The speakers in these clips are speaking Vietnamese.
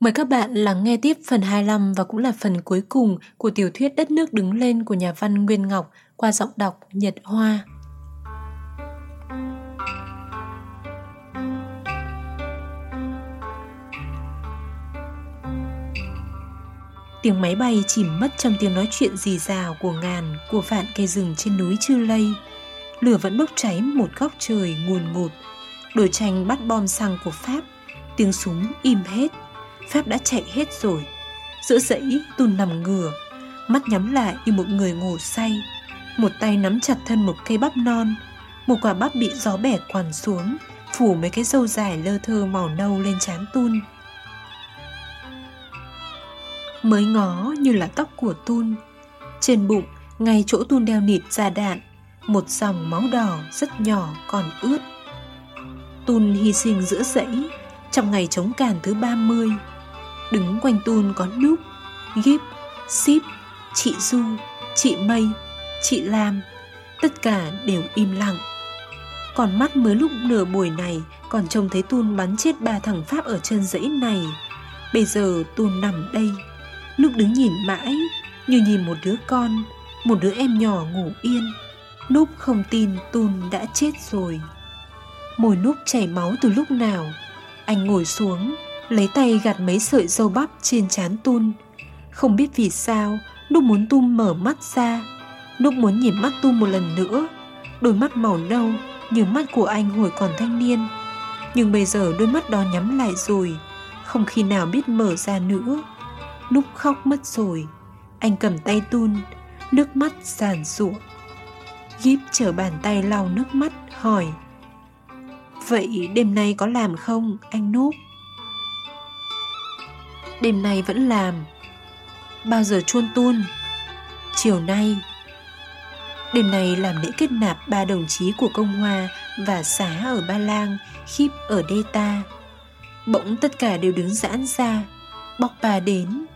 Mời các bạn lắng nghe tiếp phần 25 và cũng là phần cuối cùng của tiểu thuyết Đất nước đứng lên của nhà văn Nguyên Ngọc qua giọng đọc Nhật Hoa. Tiếng máy bay chìm mất trong tiếng nói chuyện rì rào của ngàn, của vạn cây rừng trên núi Chư Lây. Lửa vẫn bốc cháy một góc trời nguồn ngụt. Đồi tranh bắt bom xăng của Pháp, tiếng súng im hết Pháp đã chạy hết rồi. Giữa dãy tôi nằm ngửa Mắt nhắm lại như một người ngủ say. Một tay nắm chặt thân một cây bắp non Một quả bắp bị gió bẻ quằn xuống Phủ mấy cái râu dài lơ thơ màu nâu lên trán Tun. Mới ngó như là tóc của Tun. Trên bụng, ngay chỗ Tun đeo nịt ra đạn Một dòng máu đỏ rất nhỏ còn ướt. Tun hy sinh giữa dãy trong ngày chống càn thứ 30 Đứng quanh tun có núp, gíp, ship, chị Du, chị Mây, chị Lam Tất cả đều im lặng. Còn mắt mới lúc nửa buổi này Còn trông thấy Tun bắn chết ba thằng Pháp ở chân dãy này. Bây giờ Tun nằm đây Lúc đứng nhìn mãi Như nhìn một đứa con Một đứa em nhỏ ngủ yên. Núp không tin Tun đã chết rồi. Môi núp chảy máu từ lúc nào Anh ngồi xuống lấy tay gạt mấy sợi dâu bắp trên trán Tun. Không biết vì sao, lúc muốn Tum mở mắt ra. lúc muốn nhìn mắt Tum một lần nữa. Đôi mắt màu nâu như mắt của anh hồi còn thanh niên. Nhưng bây giờ đôi mắt đó nhắm lại rồi, không khi nào biết mở ra nữa. Lúc khóc mất rồi. Anh cầm tay Tun, nước mắt giàn rụa. Gíp chở bàn tay lau nước mắt, hỏi Vậy đêm nay có làm không, anh Núp? Đêm nay vẫn làm Bao giờ chuôn tuôn Chiều nay Đêm nay làm lễ kết nạp ba đồng chí của Công Hoa và xá ở Ba Lang, khiếp ở Đê Ta. Bỗng tất cả đều đứng giãn ra, bóc bà đến.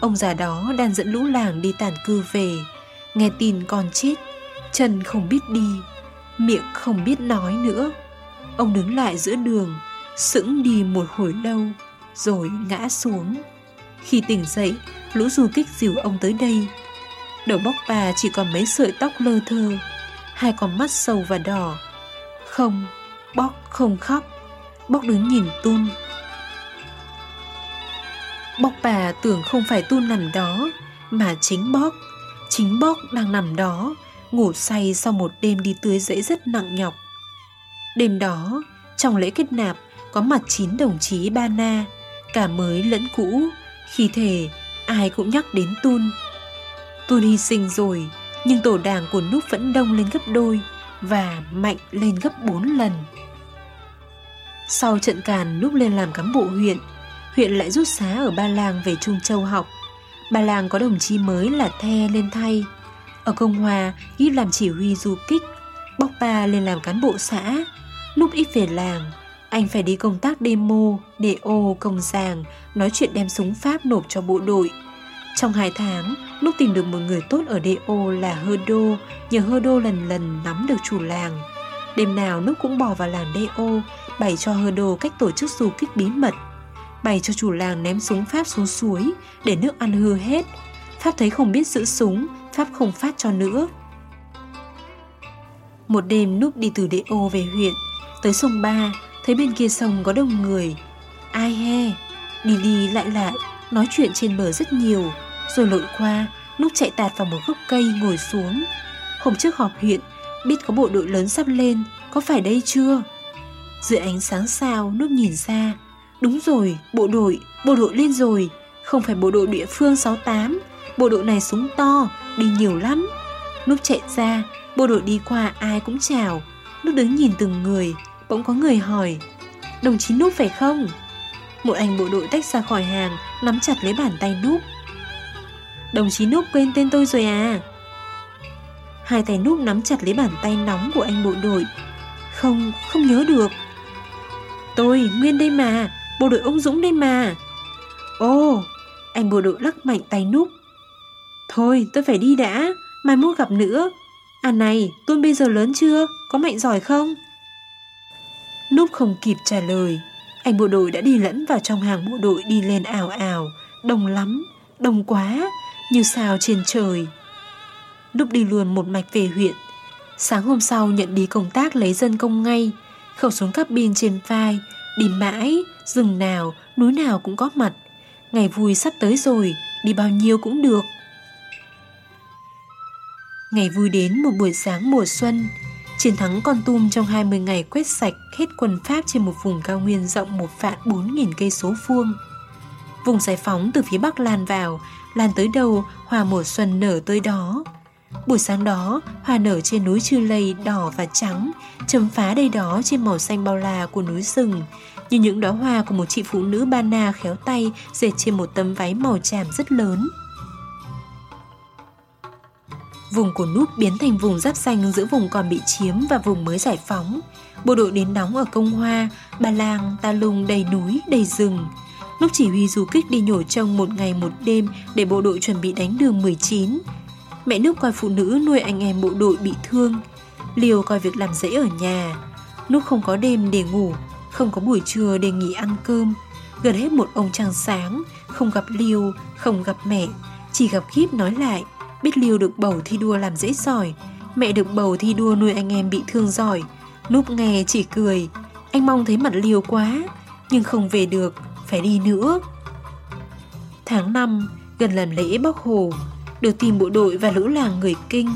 Ông già đó đang dẫn lũ làng đi tản cư về, nghe tin con chết, chân không biết đi, miệng không biết nói nữa. Ông đứng lại giữa đường, sững đi một hồi lâu rồi ngã xuống. Khi tỉnh dậy, lũ du kích dìu ông tới đây. Đầu bóc bà chỉ còn mấy sợi tóc lơ thơ, hai con mắt sâu và đỏ. Không, bóc không khóc, bóc đứng nhìn Tun. Bóc bà tưởng không phải Tun nằm đó, mà chính bóc, chính bóc đang nằm đó, ngủ say sau một đêm đi tưới dãy rất nặng nhọc. Đêm đó, trong lễ kết nạp có mặt chín đồng chí Ba Na, cả mới lẫn cũ, khi thể ai cũng nhắc đến Tun. Tun hy sinh rồi, nhưng tổ đảng của Núp vẫn đông lên gấp đôi và mạnh lên gấp bốn lần. Sau trận càn Núp lên làm cán bộ huyện, huyện lại rút xá ở Ba làng về Trung Châu học. Ba làng có đồng chí mới là The lên thay. Ở Công Hòa, ghi làm chỉ huy du kích, Bóc Ba lên làm cán bộ xã, Núp ít về làng, anh phải đi công tác demo, để ô công giàng, nói chuyện đem súng Pháp nộp cho bộ đội. Trong hai tháng, lúc tìm được một người tốt ở DO là Hơ Đô, nhờ Hơ Đô lần lần nắm được chủ làng. Đêm nào lúc cũng bỏ vào làng DO, bày cho Hơ Đô cách tổ chức du kích bí mật. Bày cho chủ làng ném súng Pháp xuống suối, để nước ăn hư hết. Pháp thấy không biết giữ súng, Pháp không phát cho nữa. Một đêm núp đi từ DO về huyện, tới sông Ba, Thấy bên kia sông có đông người. Ai he? Đi đi lại lại, Nói chuyện trên bờ rất nhiều. Rồi lội qua, Lúc chạy tạt vào một gốc cây ngồi xuống. Hôm trước họp huyện, Biết có bộ đội lớn sắp lên, Có phải đây chưa? Dưới ánh sáng sao, nước nhìn ra Đúng rồi, bộ đội Bộ đội lên rồi. Không phải bộ đội địa phương 68 Bộ đội này súng to, Đi nhiều lắm. Lúc chạy ra, Bộ đội đi qua ai cũng chào. Lúc đứng nhìn từng người bỗng có người hỏi Đồng chí Núp phải không? Một anh bộ đội tách ra khỏi hàng Nắm chặt lấy bàn tay Núp. Đồng chí Núp quên tên tôi rồi à? Hai tay Núp nắm chặt lấy bàn tay nóng của anh bộ đội. Không, không nhớ được. Tôi, Nguyên đây mà Bộ đội ông Dũng đây mà. Ồ, anh bộ đội lắc mạnh tay Núp. Thôi, tôi phải đi đã Mai mốt gặp nữa. À này, Tuân bây giờ lớn chưa? Có mạnh giỏi không? Núp không kịp trả lời Anh bộ đội đã đi lẫn vào trong hàng bộ đội đi lên ảo ảo, đông lắm, đông quá, như sao trên trời. Lúc đi luôn một mạch về huyện, sáng hôm sau nhận đi công tác lấy dân công ngay, khẩu súng pin trên vai, đi mãi, rừng nào, núi nào cũng có mặt. Ngày vui sắp tới rồi, đi bao nhiêu cũng được. Ngày vui đến một buổi sáng mùa xuân, chiến thắng con tum trong 20 ngày quét sạch hết quân Pháp trên một vùng cao nguyên rộng một vạn 4.000 cây số vuông. Vùng giải phóng từ phía bắc lan vào, lan tới đâu hoa mùa xuân nở tới đó. Buổi sáng đó, hoa nở trên núi Chư Lây đỏ và trắng, chấm phá đây đó trên màu xanh bao la của núi rừng, như những đóa hoa của một chị phụ nữ ba na khéo tay dệt trên một tấm váy màu tràm rất lớn. Vùng của Núp biến thành vùng giáp xanh giữa vùng còn bị chiếm và vùng mới giải phóng. Bộ đội đến đóng ở Công Hoa, Ba Lang, Ta Lung đầy núi, đầy rừng. Lúc chỉ huy du kích đi nhổ trông một ngày một đêm để bộ đội chuẩn bị đánh đường 19. Mẹ Núp coi phụ nữ nuôi anh em bộ đội bị thương. Liều coi việc làm dễ ở nhà. Núp không có đêm để ngủ, không có buổi trưa để nghỉ ăn cơm. Gần hết một ông trăng sáng, không gặp Liêu, không gặp mẹ, chỉ gặp Khiếp nói lại – Biết liều được bầu thi đua làm dễ giỏi Mẹ được bầu thi đua nuôi anh em bị thương giỏi. Núp nghe chỉ cười. Anh mong thấy mặt Liêu quá, Nhưng không về được, Phải đi nữa. Tháng 5 Gần lần lễ Bắc Hồ, Được tìm bộ đội và lũ làng người Kinh,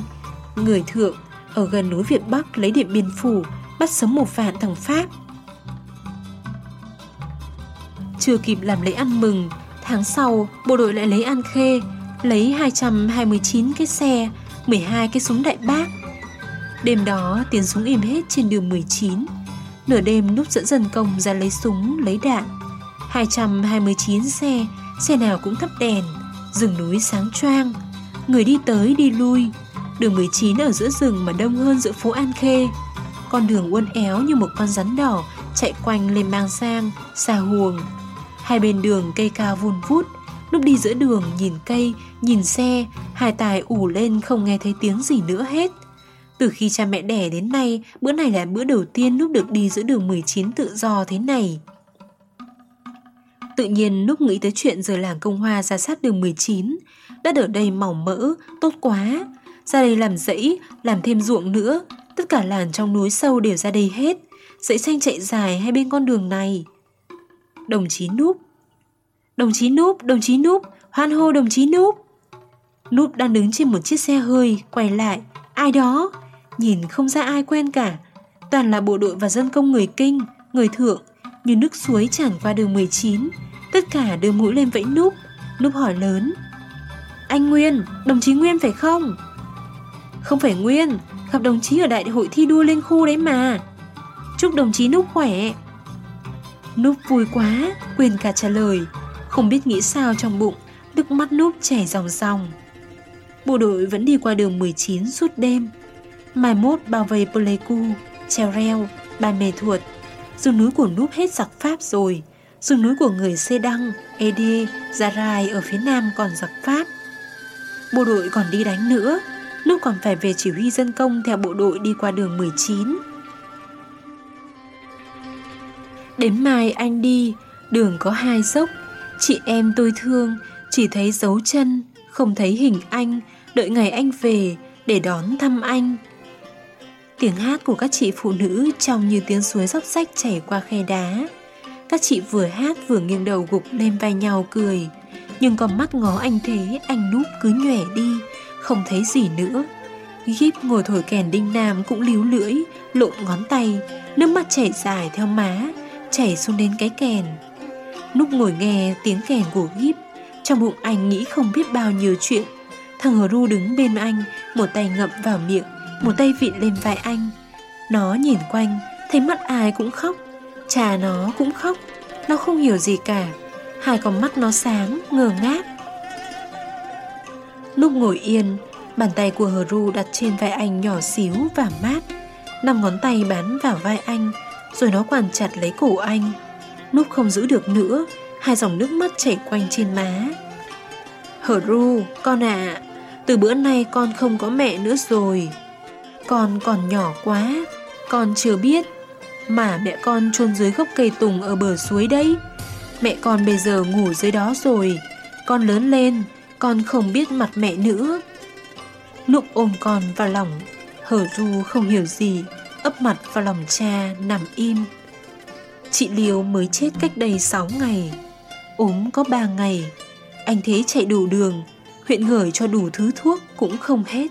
Người Thượng Ở gần núi Việt Bắc lấy điện biên phủ, Bắt sống một vạn thằng Pháp. Chưa kịp làm lễ ăn mừng, Tháng sau, bộ đội lại lấy An Khê lấy 229 cái xe, 12 cái súng đại bác. Đêm đó tiếng súng im hết trên đường 19. Nửa đêm núp dẫn dân công ra lấy súng, lấy đạn. 229 xe, xe nào cũng thắp đèn, rừng núi sáng choang. Người đi tới đi lui, đường 19 ở giữa rừng mà đông hơn giữa phố An Khê. Con đường uốn éo như một con rắn đỏ chạy quanh lên mang sang, xa huồng. Hai bên đường cây cao vun vút, Lúc đi giữa đường nhìn cây, nhìn xe, hải tài ủ lên không nghe thấy tiếng gì nữa hết. Từ khi cha mẹ đẻ đến nay, bữa này là bữa đầu tiên lúc được đi giữa đường 19 tự do thế này. Tự nhiên lúc nghĩ tới chuyện rời làng công hoa ra sát đường 19, đất ở đây mỏng mỡ, tốt quá. Ra đây làm dãy, làm thêm ruộng nữa, tất cả làng trong núi sâu đều ra đây hết. Dãy xanh chạy dài hai bên con đường này. Đồng chí Núp Đồng chí Núp, đồng chí Núp, hoan hô đồng chí Núp. Núp đang đứng trên một chiếc xe hơi, quay lại. Ai đó? Nhìn không ra ai quen cả. Toàn là bộ đội và dân công người kinh, người thượng, như nước suối tràn qua đường 19. Tất cả đưa mũi lên vẫy Núp. Núp hỏi lớn. Anh Nguyên, đồng chí Nguyên phải không? Không phải Nguyên, gặp đồng chí ở đại hội thi đua lên khu đấy mà. Chúc đồng chí Núp khỏe. Núp vui quá, quên cả trả lời. Không biết nghĩ sao trong bụng, nước mắt núp chảy ròng ròng. Bộ đội vẫn đi qua đường 19 suốt đêm. Mai mốt bao vây Pleiku, treo reo, ba mê thuột. Rừng núi của núp hết giặc Pháp rồi. Rừng núi của người Xê Đăng, Ede, Gia Rai ở phía nam còn giặc Pháp. Bộ đội còn đi đánh nữa, núp còn phải về chỉ huy dân công theo bộ đội đi qua đường 19. Đến mai anh đi, đường có hai dốc, Chị em tôi thương, chỉ thấy dấu chân, không thấy hình anh, đợi ngày anh về để đón thăm anh. Tiếng hát của các chị phụ nữ trong như tiếng suối dốc rách chảy qua khe đá. Các chị vừa hát vừa nghiêng đầu gục lên vai nhau cười. Nhưng con mắt ngó anh thế, anh núp cứ nhòe đi, không thấy gì nữa. Gíp ngồi thổi kèn đinh nam cũng líu lưỡi, lộn ngón tay, nước mắt chảy dài theo má, chảy xuống đến cái kèn. Lúc ngồi nghe tiếng kèn của gíp Trong bụng anh nghĩ không biết bao nhiêu chuyện. Thằng hờ ru đứng bên anh Một tay ngậm vào miệng Một tay vịn lên vai anh. Nó nhìn quanh Thấy mắt ai cũng khóc Cha nó cũng khóc Nó không hiểu gì cả. Hai con mắt nó sáng, ngờ ngác. Lúc ngồi yên Bàn tay của hờ ru đặt trên vai anh nhỏ xíu và mát. Năm ngón tay bám vào vai anh Rồi nó quằn chặt lấy cổ anh. Núp không giữ được nữa Hai dòng nước mắt chảy quanh trên má. Hở ru, con ạ à, Từ bữa nay con không có mẹ nữa rồi. Con còn nhỏ quá Con chưa biết. Mà mẹ con chôn dưới gốc cây tùng ở bờ suối đấy. Mẹ con bây giờ ngủ dưới đó rồi. Con lớn lên Con không biết mặt mẹ nữa. Nụ ôm con vào lòng Hở ru không hiểu gì Ấp mặt vào lòng cha nằm im. Chị liều mới chết cách đây 6 ngày ốm có ba ngày. Anh thế chạy đủ đường, huyện gửi cho đủ thứ thuốc cũng không hết.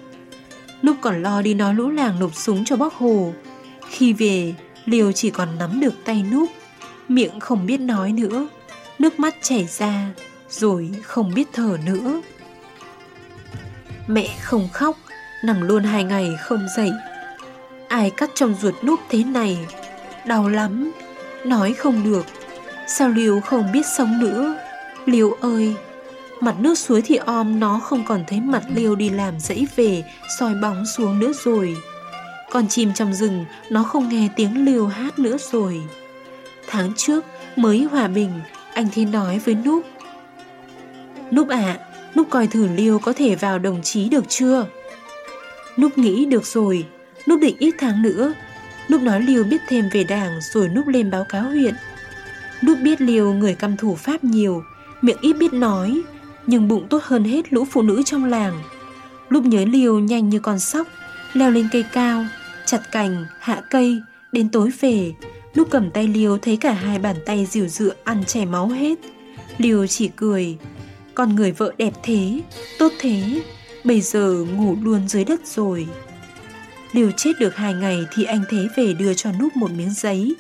Lúc còn lo đi nói lũ làng nộp súng cho bác Hồ. Khi về, Liều chỉ còn nắm được tay núp, miệng không biết nói nữa, nước mắt chảy ra, rồi không biết thở nữa. Mẹ không khóc, nằm luôn hai ngày không dậy. Ai cắt trong ruột núp thế này, đau lắm, nói không được. Sao Liêu không biết sống nữa? Liêu ơi Mặt nước suối thì om nó không còn thấy mặt Liêu đi làm dãy về soi bóng xuống nữa rồi. Con chim trong rừng Nó không nghe tiếng Liêu hát nữa rồi. Tháng trước mới hòa bình Anh Thiên nói với Núp. Núp ạ à, Núp coi thử Liêu có thể vào đồng chí được chưa? Núp nghĩ được rồi Núp định ít tháng nữa lúc nói Liêu biết thêm về đảng Rồi Núp lên báo cáo huyện lúc biết liều người căm thủ Pháp nhiều, miệng ít biết nói, nhưng bụng tốt hơn hết lũ phụ nữ trong làng. Lúc nhớ liều nhanh như con sóc, leo lên cây cao, chặt cành, hạ cây, đến tối về, lúc cầm tay liều thấy cả hai bàn tay dìu dựa ăn chảy máu hết. Liều chỉ cười, con người vợ đẹp thế, tốt thế, bây giờ ngủ luôn dưới đất rồi. Liều chết được hai ngày thì anh Thế về đưa cho Núp một miếng giấy.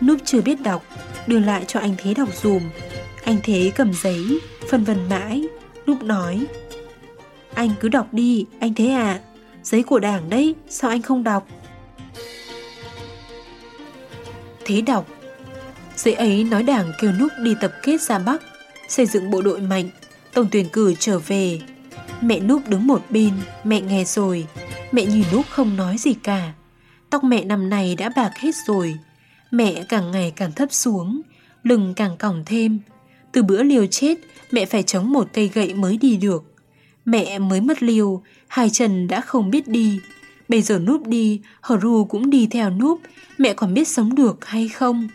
Núp chưa biết đọc, đưa lại cho anh Thế đọc dùm. Anh Thế cầm giấy, phân vân mãi, Núp nói. Anh cứ đọc đi, anh Thế à, giấy của đảng đấy, sao anh không đọc? Thế đọc, giấy ấy nói đảng kêu Núp đi tập kết ra Bắc, xây dựng bộ đội mạnh, tổng tuyển cử trở về. Mẹ Núp đứng một bên, mẹ nghe rồi, mẹ nhìn Núp không nói gì cả. Tóc mẹ năm này đã bạc hết rồi, Mẹ càng ngày càng thấp xuống, lưng càng còng thêm. Từ bữa liều chết, mẹ phải chống một cây gậy mới đi được. Mẹ mới mất liều, hai chân đã không biết đi. Bây giờ núp đi, hờ ru cũng đi theo núp, mẹ còn biết sống được hay không?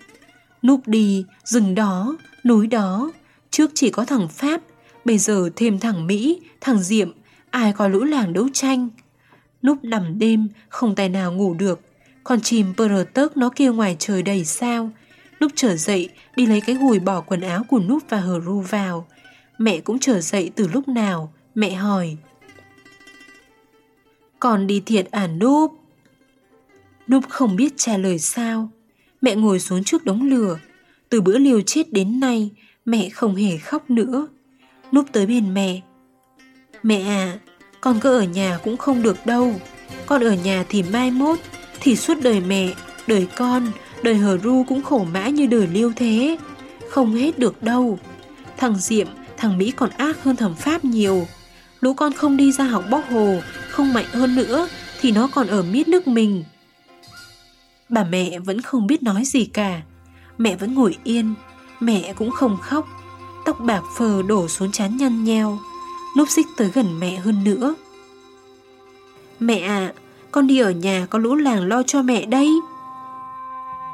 Núp đi, rừng đó, núi đó, trước chỉ có thằng Pháp, bây giờ thêm thằng Mỹ, thằng Diệm, ai có lũ làng đấu tranh. Núp nằm đêm, không tài nào ngủ được, con chim bờ tớc nó kêu ngoài trời đầy sao. Lúc trở dậy, đi lấy cái gùi bỏ quần áo của Núp và Hờ Ru vào. Mẹ cũng trở dậy từ lúc nào, mẹ hỏi. Còn đi thiệt à Núp? Núp không biết trả lời sao. Mẹ ngồi xuống trước đống lửa. Từ bữa liều chết đến nay, mẹ không hề khóc nữa. Núp tới bên mẹ. Mẹ à, con cứ ở nhà cũng không được đâu. Con ở nhà thì mai mốt thì suốt đời mẹ, đời con, đời hờ ru cũng khổ mã như đời liêu thế. Không hết được đâu. Thằng Diệm, thằng Mỹ còn ác hơn thẩm Pháp nhiều. Lũ con không đi ra học bóc hồ, không mạnh hơn nữa, thì nó còn ở miết nước mình. Bà mẹ vẫn không biết nói gì cả. Mẹ vẫn ngồi yên, mẹ cũng không khóc. Tóc bạc phờ đổ xuống chán nhăn nheo. Núp xích tới gần mẹ hơn nữa. Mẹ ạ, à, con đi ở nhà có lũ làng lo cho mẹ đây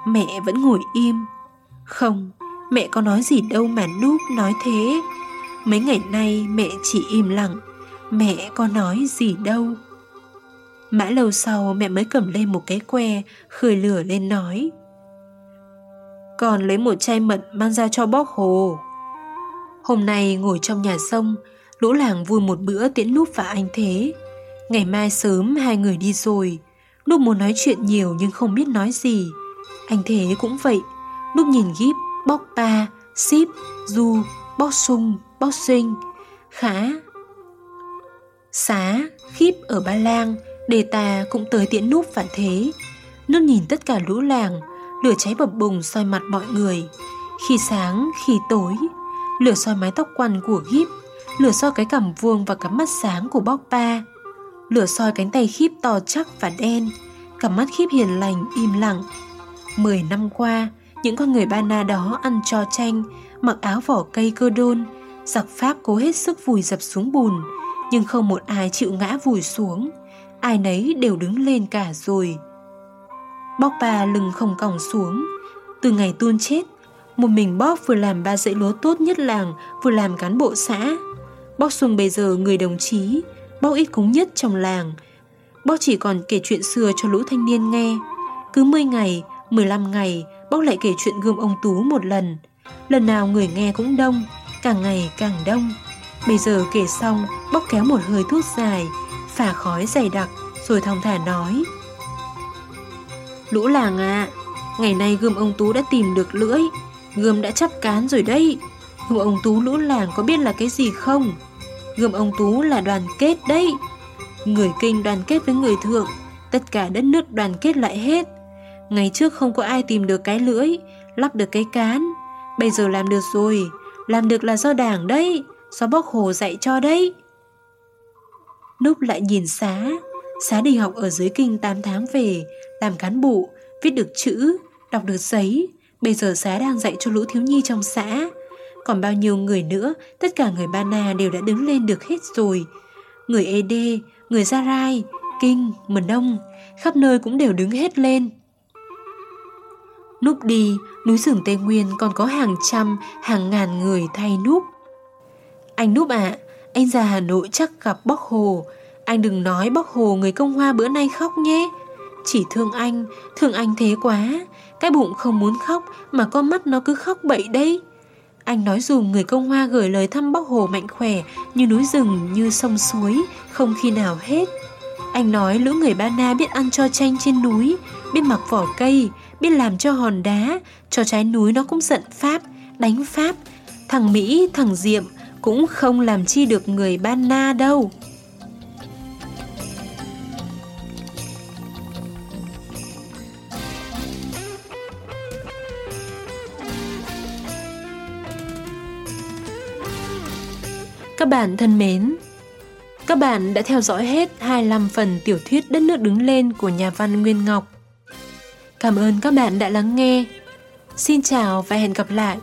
Mẹ vẫn ngồi im Không Mẹ có nói gì đâu mà núp nói thế Mấy ngày nay mẹ chỉ im lặng Mẹ có nói gì đâu Mãi lâu sau mẹ mới cầm lên một cái que Khơi lửa lên nói Còn lấy một chai mật mang ra cho bóc hồ Hôm nay ngồi trong nhà sông Lũ làng vui một bữa tiễn núp và anh thế. Ngày mai sớm hai người đi rồi Lúc muốn nói chuyện nhiều nhưng không biết nói gì. Anh thế cũng vậy Lúc nhìn gíp, bóc ba, ship, du, bóc sung, bóc sinh Khá Xá, khiếp ở Ba Lang Đề tà cũng tới tiễn núp và thế. Nước nhìn tất cả lũ làng Lửa cháy bập bùng soi mặt mọi người. Khi sáng, khi tối Lửa soi mái tóc quăn của gíp Lửa soi cái cằm vuông và cắm mắt sáng của bóc ba lửa soi cánh tay khiếp to chắc và đen, cặp mắt khiếp hiền lành, im lặng. Mười năm qua, những con người ba na đó ăn cho chanh, mặc áo vỏ cây cơ đôn, giặc Pháp cố hết sức vùi dập xuống bùn, nhưng không một ai chịu ngã vùi xuống, ai nấy đều đứng lên cả rồi. Bóc ba lưng không còng xuống. Từ ngày tuôn chết, một mình Bóc vừa làm ba dãy lúa tốt nhất làng, vừa làm cán bộ xã. Bóc Xuân bây giờ người đồng chí, Bóc ít cúng nhất trong làng. Bóc chỉ còn kể chuyện xưa cho lũ thanh niên nghe. Cứ 10 ngày, 15 ngày, Bóc lại kể chuyện gươm ông Tú một lần. Lần nào người nghe cũng đông, càng ngày càng đông. Bây giờ kể xong, Bóc kéo một hơi thuốc dài, phả khói dày đặc, rồi thong thả nói. Lũ làng ạ, à, ngày nay gươm ông Tú đã tìm được lưỡi, gươm đã chắp cán rồi đấy. Gươm ông Tú lũ làng có biết là cái gì không? Gươm ông Tú là đoàn kết đấy. Người kinh đoàn kết với người thượng, tất cả đất nước đoàn kết lại hết. Ngày trước không có ai tìm được cái lưỡi, lắp được cái cán. Bây giờ làm được rồi, làm được là do đảng đấy, do bóc hồ dạy cho đấy. Núp lại nhìn xá, xá đi học ở dưới kinh 8 tháng về, làm cán bộ, viết được chữ, đọc được giấy. Bây giờ xá đang dạy cho lũ thiếu nhi trong xã. Còn bao nhiêu người nữa, tất cả người Ba Na đều đã đứng lên được hết rồi. Người ED, người Gia Rai, Kinh, Mần Đông, khắp nơi cũng đều đứng hết lên. Núp đi, núi rừng Tây Nguyên còn có hàng trăm, hàng ngàn người thay núp. Anh Núp ạ, à, anh ra Hà Nội chắc gặp Bóc Hồ. Anh đừng nói Bóc Hồ người Công Hoa bữa nay khóc nhé. Chỉ thương anh, thương anh thế quá. Cái bụng không muốn khóc mà con mắt nó cứ khóc bậy đấy. Anh nói dùm người công hoa gửi lời thăm bóc hồ mạnh khỏe như núi rừng, như sông suối, không khi nào hết. Anh nói lũ người Ba Na biết ăn cho chanh trên núi, biết mặc vỏ cây, biết làm cho hòn đá, cho trái núi nó cũng giận Pháp, đánh Pháp. Thằng Mỹ, thằng Diệm cũng không làm chi được người Ba Na đâu. Các bạn thân mến, các bạn đã theo dõi hết 25 phần tiểu thuyết Đất nước đứng lên của nhà văn Nguyên Ngọc. Cảm ơn các bạn đã lắng nghe. Xin chào và hẹn gặp lại.